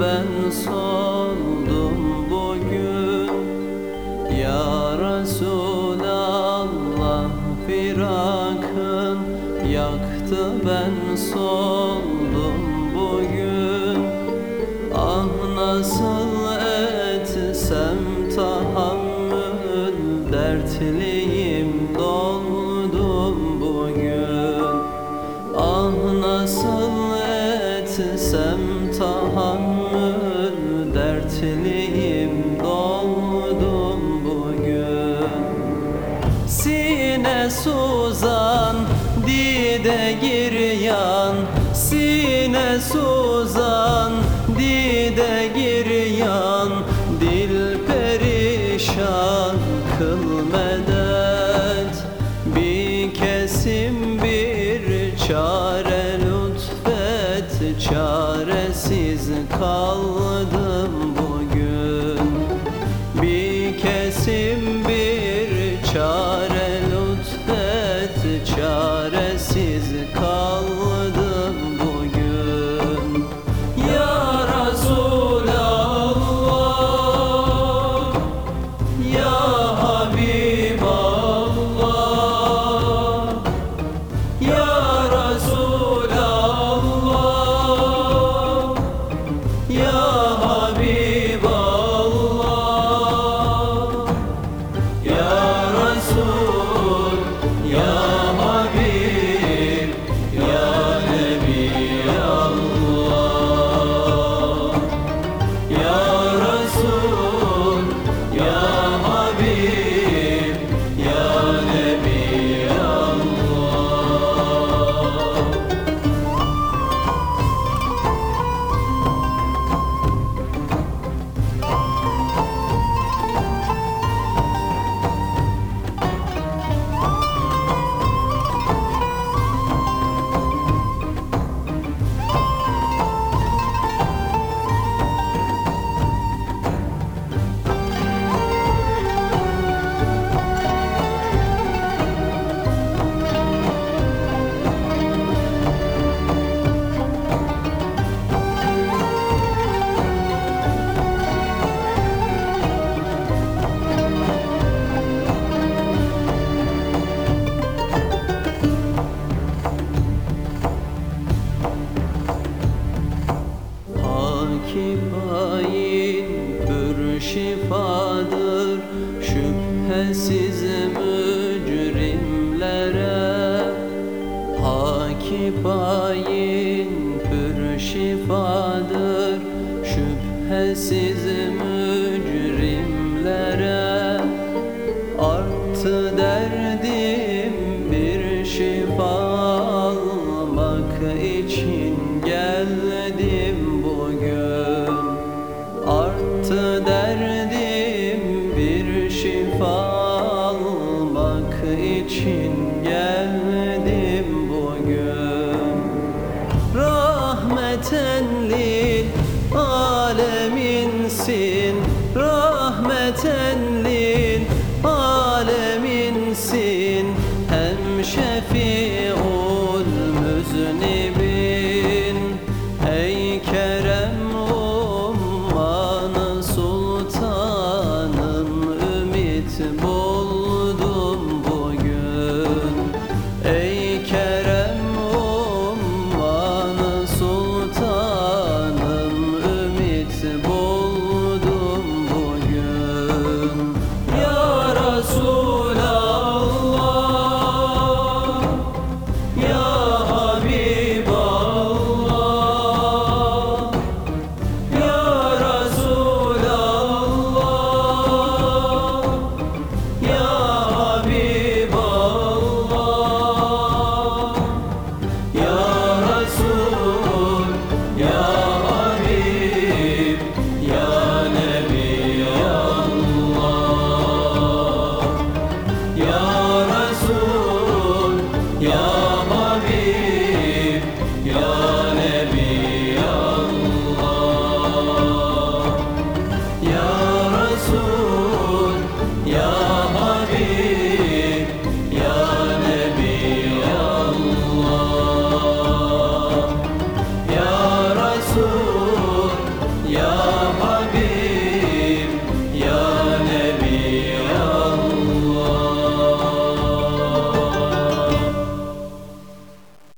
ben soldum bugün. Ya Resulallah firakın yaktı ben soldum etsem tahammül dertliyim doldum bugün. Sine suzan dide giryan. Sine suzan kaldım bugün. Bir kesim bir Akif hain pür şifadır. Şüphesiz mücrimlere Akif hain pür şifadır. Şüphesiz mücrimlere şifa için geldim bugün. Rahmeten lil aleminsin Rahmeten